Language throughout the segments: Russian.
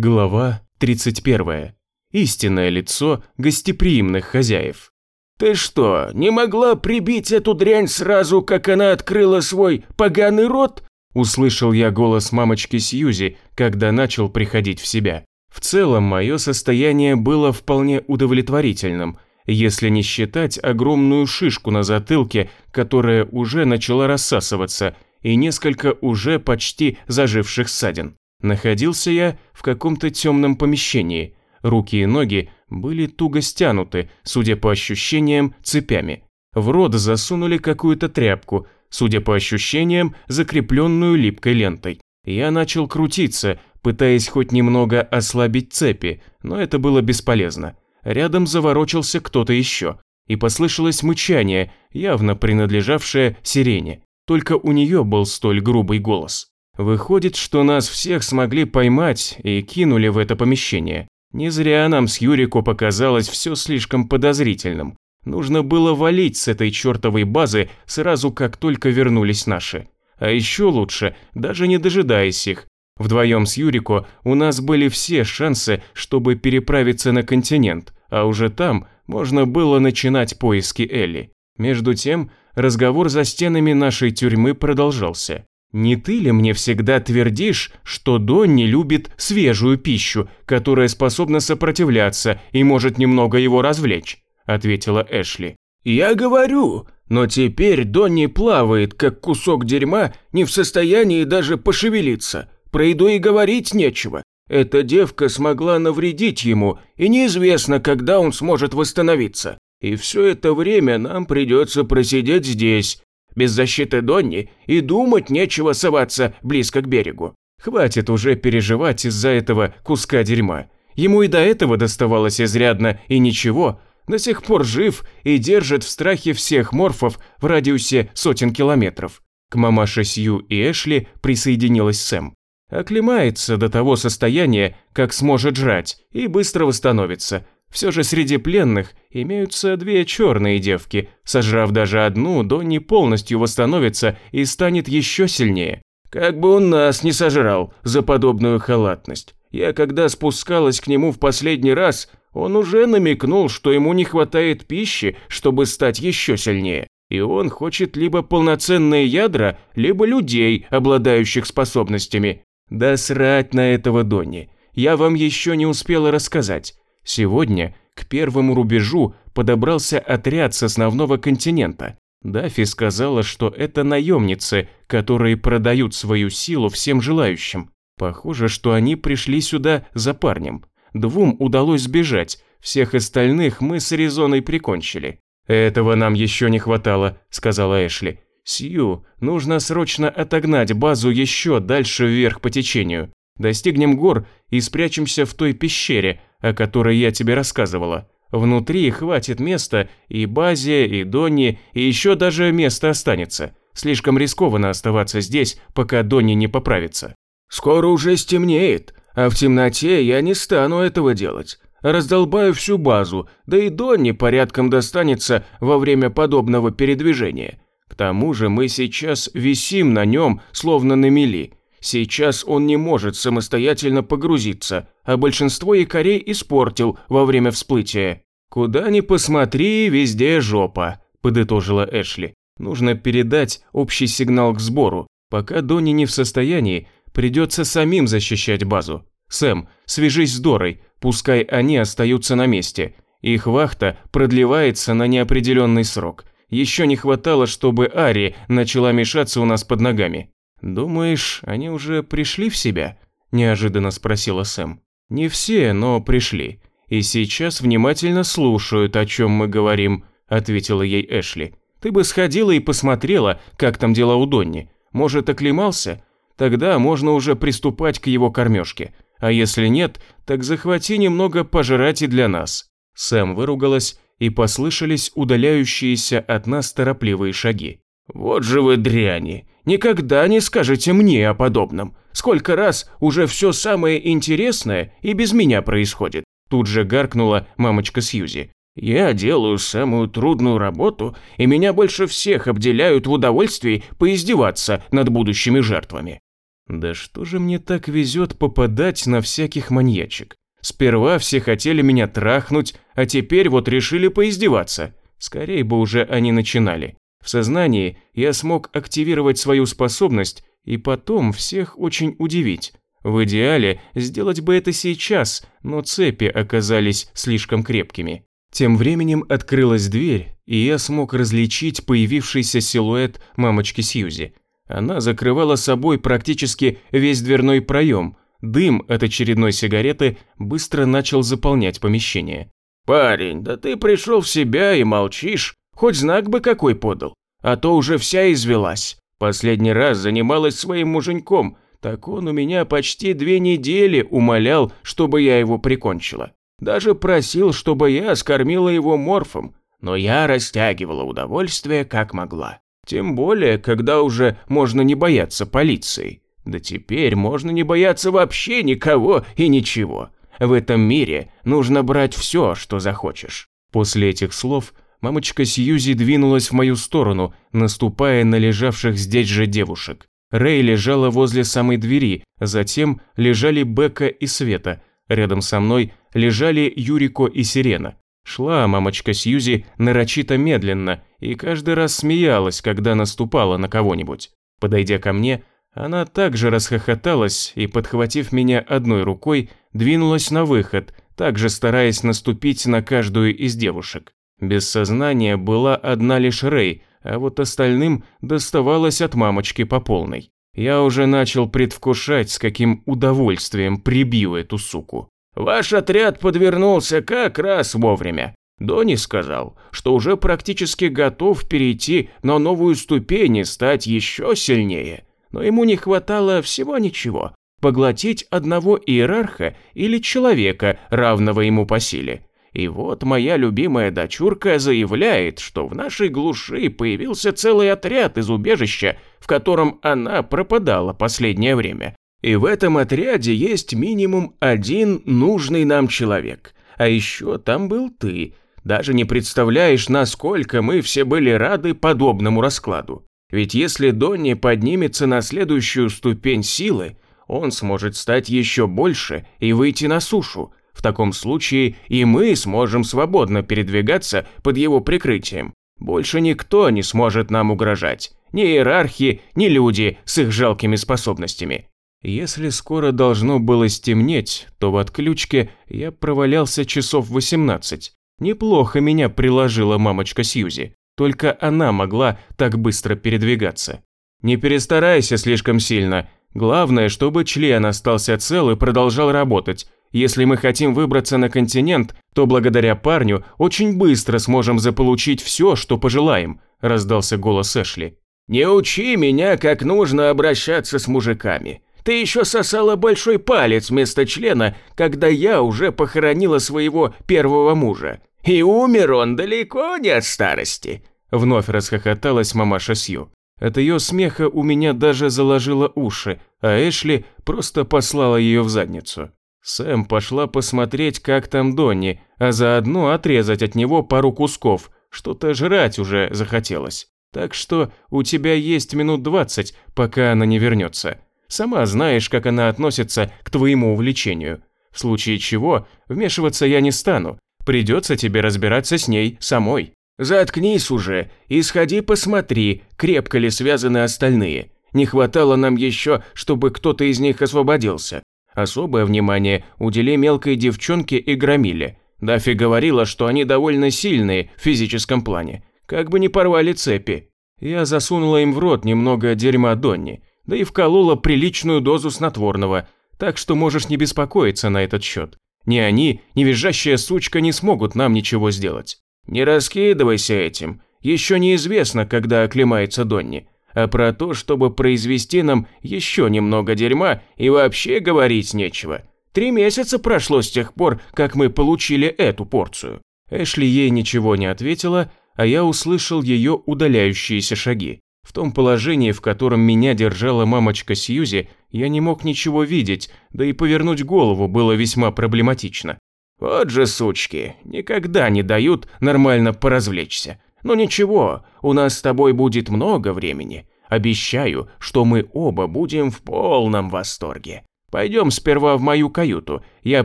Глава 31. Истинное лицо гостеприимных хозяев. «Ты что, не могла прибить эту дрянь сразу, как она открыла свой поганый рот?» Услышал я голос мамочки Сьюзи, когда начал приходить в себя. В целом, мое состояние было вполне удовлетворительным, если не считать огромную шишку на затылке, которая уже начала рассасываться, и несколько уже почти заживших ссадин. Находился я в каком-то темном помещении. Руки и ноги были туго стянуты, судя по ощущениям, цепями. В рот засунули какую-то тряпку, судя по ощущениям, закрепленную липкой лентой. Я начал крутиться, пытаясь хоть немного ослабить цепи, но это было бесполезно. Рядом заворочился кто-то еще, и послышалось мычание, явно принадлежавшее сирене. Только у нее был столь грубый голос. Выходит, что нас всех смогли поймать и кинули в это помещение. Не зря нам с Юрико показалось все слишком подозрительным. Нужно было валить с этой чертовой базы сразу, как только вернулись наши. А еще лучше, даже не дожидаясь их. Вдвоем с Юрико у нас были все шансы, чтобы переправиться на континент, а уже там можно было начинать поиски Элли. Между тем, разговор за стенами нашей тюрьмы продолжался. Не ты ли мне всегда твердишь, что Донни любит свежую пищу, которая способна сопротивляться и может немного его развлечь?» – ответила Эшли. «Я говорю, но теперь Донни плавает, как кусок дерьма, не в состоянии даже пошевелиться. Про еду и говорить нечего. Эта девка смогла навредить ему, и неизвестно, когда он сможет восстановиться. И все это время нам придется просидеть здесь, без защиты Донни и думать нечего соваться близко к берегу. Хватит уже переживать из-за этого куска дерьма. Ему и до этого доставалось изрядно, и ничего, до сих пор жив и держит в страхе всех морфов в радиусе сотен километров. К мамаше Сью и Эшли присоединилась Сэм. Оклемается до того состояния, как сможет жрать, и быстро восстановится, все же среди пленных имеются две черные девки. Сожрав даже одну, Донни полностью восстановится и станет еще сильнее. Как бы он нас не сожрал за подобную халатность. Я когда спускалась к нему в последний раз, он уже намекнул, что ему не хватает пищи, чтобы стать еще сильнее. И он хочет либо полноценные ядра, либо людей, обладающих способностями. Да срать на этого Донни. Я вам еще не успела рассказать. Сегодня к первому рубежу подобрался отряд с основного континента. Дафи сказала, что это наемницы, которые продают свою силу всем желающим. Похоже, что они пришли сюда за парнем. Двум удалось сбежать, всех остальных мы с Аризоной прикончили. «Этого нам еще не хватало», – сказала Эшли. «Сью, нужно срочно отогнать базу еще дальше вверх по течению. Достигнем гор и спрячемся в той пещере, о которой я тебе рассказывала. Внутри хватит места и Базе, и Донни, и еще даже место останется. Слишком рискованно оставаться здесь, пока Донни не поправится. Скоро уже стемнеет, а в темноте я не стану этого делать. Раздолбаю всю базу, да и Донни порядком достанется во время подобного передвижения. К тому же мы сейчас висим на нем, словно на мели, Сейчас он не может самостоятельно погрузиться, а большинство якорей испортил во время всплытия. «Куда ни посмотри, везде жопа», – подытожила Эшли. «Нужно передать общий сигнал к сбору. Пока Донни не в состоянии, придется самим защищать базу. Сэм, свяжись с Дорой, пускай они остаются на месте. Их вахта продлевается на неопределенный срок. Еще не хватало, чтобы Ари начала мешаться у нас под ногами. «Думаешь, они уже пришли в себя?» – неожиданно спросила Сэм. «Не все, но пришли. И сейчас внимательно слушают, о чем мы говорим», – ответила ей Эшли. «Ты бы сходила и посмотрела, как там дела у Донни. Может, оклемался? Тогда можно уже приступать к его кормежке. А если нет, так захвати немного пожрать и для нас». Сэм выругалась, и послышались удаляющиеся от нас торопливые шаги. «Вот же вы дряни! Никогда не скажете мне о подобном. Сколько раз уже все самое интересное и без меня происходит. Тут же гаркнула мамочка Сьюзи. Я делаю самую трудную работу, и меня больше всех обделяют в удовольствии поиздеваться над будущими жертвами. Да что же мне так везет попадать на всяких маньячек? Сперва все хотели меня трахнуть, а теперь вот решили поиздеваться. Скорее бы уже они начинали. В сознании я смог активировать свою способность и потом всех очень удивить. В идеале сделать бы это сейчас, но цепи оказались слишком крепкими. Тем временем открылась дверь, и я смог различить появившийся силуэт мамочки Сьюзи. Она закрывала собой практически весь дверной проем. Дым от очередной сигареты быстро начал заполнять помещение. «Парень, да ты пришел в себя и молчишь. Хоть знак бы какой подал. А то уже вся извелась. Последний раз занималась своим муженьком, так он у меня почти две недели умолял, чтобы я его прикончила. Даже просил, чтобы я скормила его морфом, но я растягивала удовольствие как могла. Тем более, когда уже можно не бояться полиции. Да теперь можно не бояться вообще никого и ничего. В этом мире нужно брать все, что захочешь». После этих слов мамочка Сьюзи двинулась в мою сторону, наступая на лежавших здесь же девушек. Рэй лежала возле самой двери, затем лежали Бека и Света. Рядом со мной лежали Юрико и Сирена. Шла мамочка Сьюзи нарочито медленно и каждый раз смеялась, когда наступала на кого-нибудь. Подойдя ко мне, она также расхохоталась и, подхватив меня одной рукой, двинулась на выход, также стараясь наступить на каждую из девушек. Без сознания была одна лишь Рэй, а вот остальным доставалось от мамочки по полной. Я уже начал предвкушать, с каким удовольствием прибью эту суку. «Ваш отряд подвернулся как раз вовремя. Дони сказал, что уже практически готов перейти на новую ступень и стать еще сильнее но ему не хватало всего ничего – поглотить одного иерарха или человека, равного ему по силе. И вот моя любимая дочурка заявляет, что в нашей глуши появился целый отряд из убежища, в котором она пропадала последнее время. И в этом отряде есть минимум один нужный нам человек. А еще там был ты. Даже не представляешь, насколько мы все были рады подобному раскладу. Ведь если Донни поднимется на следующую ступень силы, он сможет стать еще больше и выйти на сушу. В таком случае и мы сможем свободно передвигаться под его прикрытием. Больше никто не сможет нам угрожать. Ни иерархи, ни люди с их жалкими способностями. Если скоро должно было стемнеть, то в отключке я провалялся часов 18. Неплохо меня приложила мамочка Сьюзи. Только она могла так быстро передвигаться. Не перестарайся слишком сильно. Главное, чтобы член остался цел и продолжал работать. Если мы хотим выбраться на континент, то благодаря парню очень быстро сможем заполучить все, что пожелаем», – раздался голос Эшли. «Не учи меня, как нужно обращаться с мужиками. Ты еще сосала большой палец вместо члена, когда я уже похоронила своего первого мужа. И умер он далеко не от старости. Вновь расхохоталась мамаша Сью. От ее смеха у меня даже заложило уши, а Эшли просто послала ее в задницу. Сэм пошла посмотреть, как там Донни, а заодно отрезать от него пару кусков, что-то жрать уже захотелось. Так что у тебя есть минут двадцать, пока она не вернется. Сама знаешь, как она относится к твоему увлечению. В случае чего, вмешиваться я не стану. Придется тебе разбираться с ней самой. «Заткнись уже и сходи посмотри, крепко ли связаны остальные. Не хватало нам еще, чтобы кто-то из них освободился. Особое внимание удели мелкой девчонке и громиле. Дафи говорила, что они довольно сильные в физическом плане. Как бы не порвали цепи. Я засунула им в рот немного дерьма Донни, да и вколола приличную дозу снотворного, так что можешь не беспокоиться на этот счет. Ни они, ни визжащая сучка не смогут нам ничего сделать. Не раскидывайся этим. Еще неизвестно, когда оклемается Донни. А про то, чтобы произвести нам еще немного дерьма, и вообще говорить нечего. Три месяца прошло с тех пор, как мы получили эту порцию. Эшли ей ничего не ответила, а я услышал ее удаляющиеся шаги. В том положении, в котором меня держала мамочка Сьюзи, я не мог ничего видеть, да и повернуть голову было весьма проблематично. Вот же сучки, никогда не дают нормально поразвлечься. Но ничего, у нас с тобой будет много времени. Обещаю, что мы оба будем в полном восторге. Пойдем сперва в мою каюту, я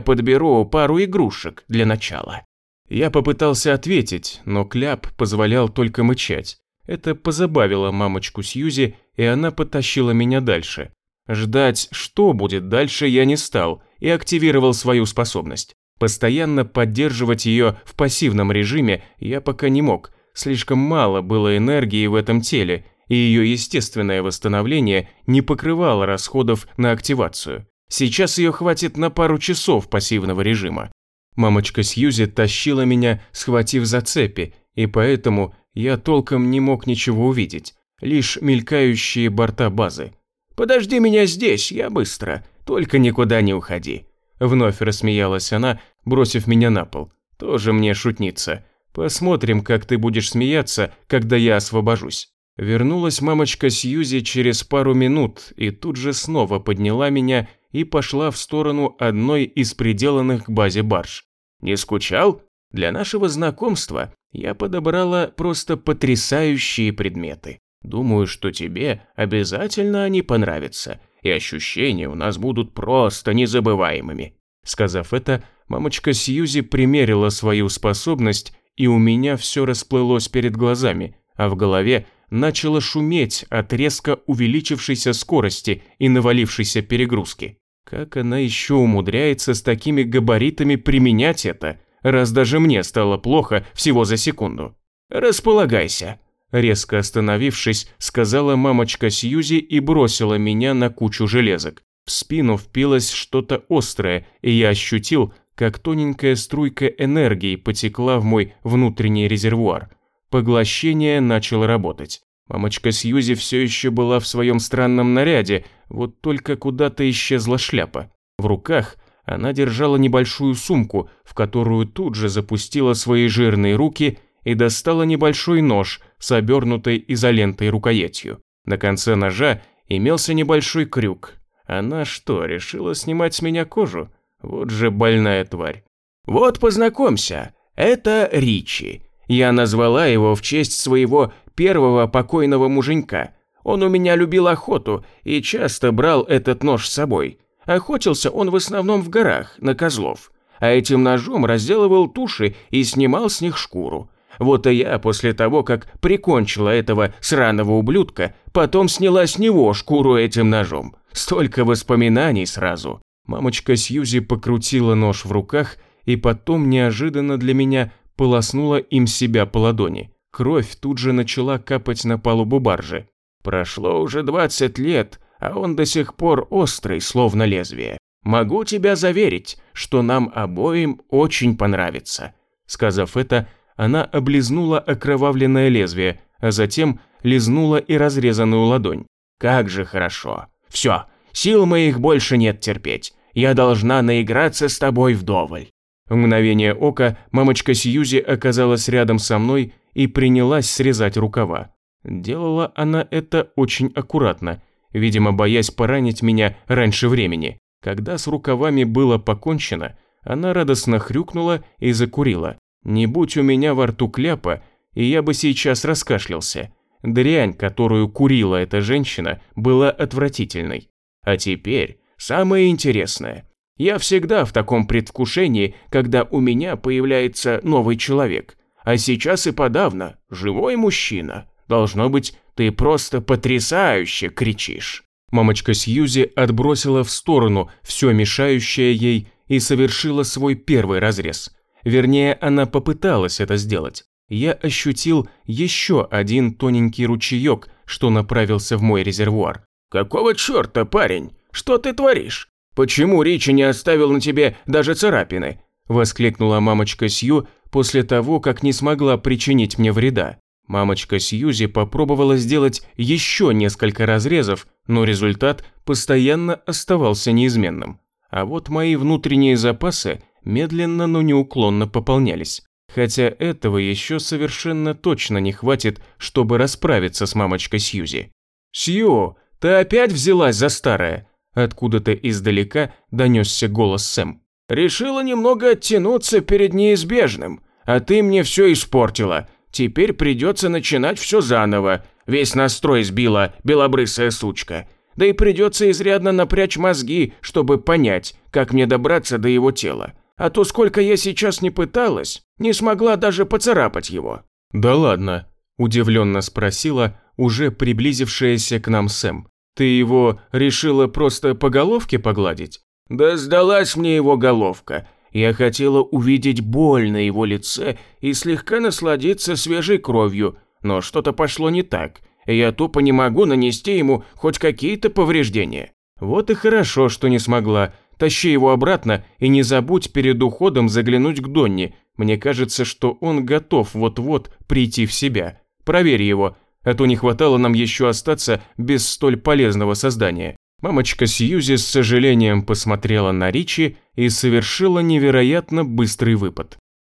подберу пару игрушек для начала». Я попытался ответить, но кляп позволял только мычать. Это позабавило мамочку Сьюзи, и она потащила меня дальше. Ждать, что будет дальше, я не стал и активировал свою способность. Постоянно поддерживать ее в пассивном режиме я пока не мог, слишком мало было энергии в этом теле, и ее естественное восстановление не покрывало расходов на активацию. Сейчас ее хватит на пару часов пассивного режима. Мамочка Сьюзи тащила меня, схватив за цепи, и поэтому я толком не мог ничего увидеть, лишь мелькающие борта базы. «Подожди меня здесь, я быстро, только никуда не уходи». Вновь рассмеялась она, бросив меня на пол. Тоже мне шутница. Посмотрим, как ты будешь смеяться, когда я освобожусь. Вернулась мамочка Сьюзи через пару минут и тут же снова подняла меня и пошла в сторону одной из приделанных к базе барж. «Не скучал? Для нашего знакомства я подобрала просто потрясающие предметы. Думаю, что тебе обязательно они понравятся, и ощущения у нас будут просто незабываемыми». Сказав это, мамочка Сьюзи примерила свою способность, и у меня все расплылось перед глазами, а в голове начало шуметь от резко увеличившейся скорости и навалившейся перегрузки. Как она еще умудряется с такими габаритами применять это, раз даже мне стало плохо всего за секунду? «Располагайся», – резко остановившись, сказала мамочка Сьюзи и бросила меня на кучу железок. В спину впилось что-то острое, и я ощутил, как тоненькая струйка энергии потекла в мой внутренний резервуар. Поглощение начало работать. Мамочка Сьюзи все еще была в своем странном наряде, вот только куда-то исчезла шляпа. В руках она держала небольшую сумку, в которую тут же запустила свои жирные руки и достала небольшой нож с обернутой изолентой рукоятью. На конце ножа имелся небольшой крюк. Она что, решила снимать с меня кожу? Вот же больная тварь. «Вот познакомься, это Ричи. Я назвала его в честь своего первого покойного муженька. Он у меня любил охоту и часто брал этот нож с собой. Охотился он в основном в горах, на козлов. А этим ножом разделывал туши и снимал с них шкуру. Вот и я после того, как прикончила этого сраного ублюдка, потом сняла с него шкуру этим ножом. Столько воспоминаний сразу. Мамочка Сьюзи покрутила нож в руках и потом неожиданно для меня полоснула им себя по ладони. Кровь тут же начала капать на палубу баржи. Прошло уже 20 лет, а он до сих пор острый, словно лезвие. Могу тебя заверить, что нам обоим очень понравится. Сказав это, она облизнула окровавленное лезвие, а затем лизнула и разрезанную ладонь. Как же хорошо. Все, сил моих больше нет терпеть. Я должна наиграться с тобой вдоволь. В мгновение ока мамочка Сьюзи оказалась рядом со мной и принялась срезать рукава. Делала она это очень аккуратно, видимо, боясь поранить меня раньше времени. Когда с рукавами было покончено, она радостно хрюкнула и закурила. Не будь у меня во рту кляпа, и я бы сейчас раскашлялся. Дрянь, которую курила эта женщина, была отвратительной. А теперь самое интересное – я всегда в таком предвкушении, когда у меня появляется новый человек. А сейчас и подавно, живой мужчина. Должно быть, ты просто потрясающе кричишь». Мамочка Сьюзи отбросила в сторону все мешающее ей и совершила свой первый разрез. Вернее, она попыталась это сделать. Я ощутил еще один тоненький ручеек, что направился в мой резервуар. «Какого черта, парень? Что ты творишь? «Почему Ричи не оставил на тебе даже царапины?» – воскликнула мамочка Сью после того, как не смогла причинить мне вреда. Мамочка Сьюзи попробовала сделать еще несколько разрезов, но результат постоянно оставался неизменным. А вот мои внутренние запасы медленно, но неуклонно пополнялись. Хотя этого еще совершенно точно не хватит, чтобы расправиться с мамочкой Сьюзи. «Сью, ты опять взялась за старое?» Откуда-то издалека донесся голос Сэм. «Решила немного оттянуться перед неизбежным, а ты мне все испортила. Теперь придется начинать все заново. Весь настрой сбила белобрысая сучка. Да и придется изрядно напрячь мозги, чтобы понять, как мне добраться до его тела. А то сколько я сейчас не пыталась, не смогла даже поцарапать его». «Да ладно», – удивленно спросила уже приблизившаяся к нам Сэм. «Ты его решила просто по головке погладить?» «Да сдалась мне его головка. Я хотела увидеть боль на его лице и слегка насладиться свежей кровью, но что-то пошло не так, и я тупо не могу нанести ему хоть какие-то повреждения». «Вот и хорошо, что не смогла. Тащи его обратно и не забудь перед уходом заглянуть к Донни. Мне кажется, что он готов вот-вот прийти в себя. Проверь его, а то не хватало нам еще остаться без столь полезного создания». Мамочка Сьюзи с сожалением посмотрела на Ричи и совершила невероятно быстрый выпад.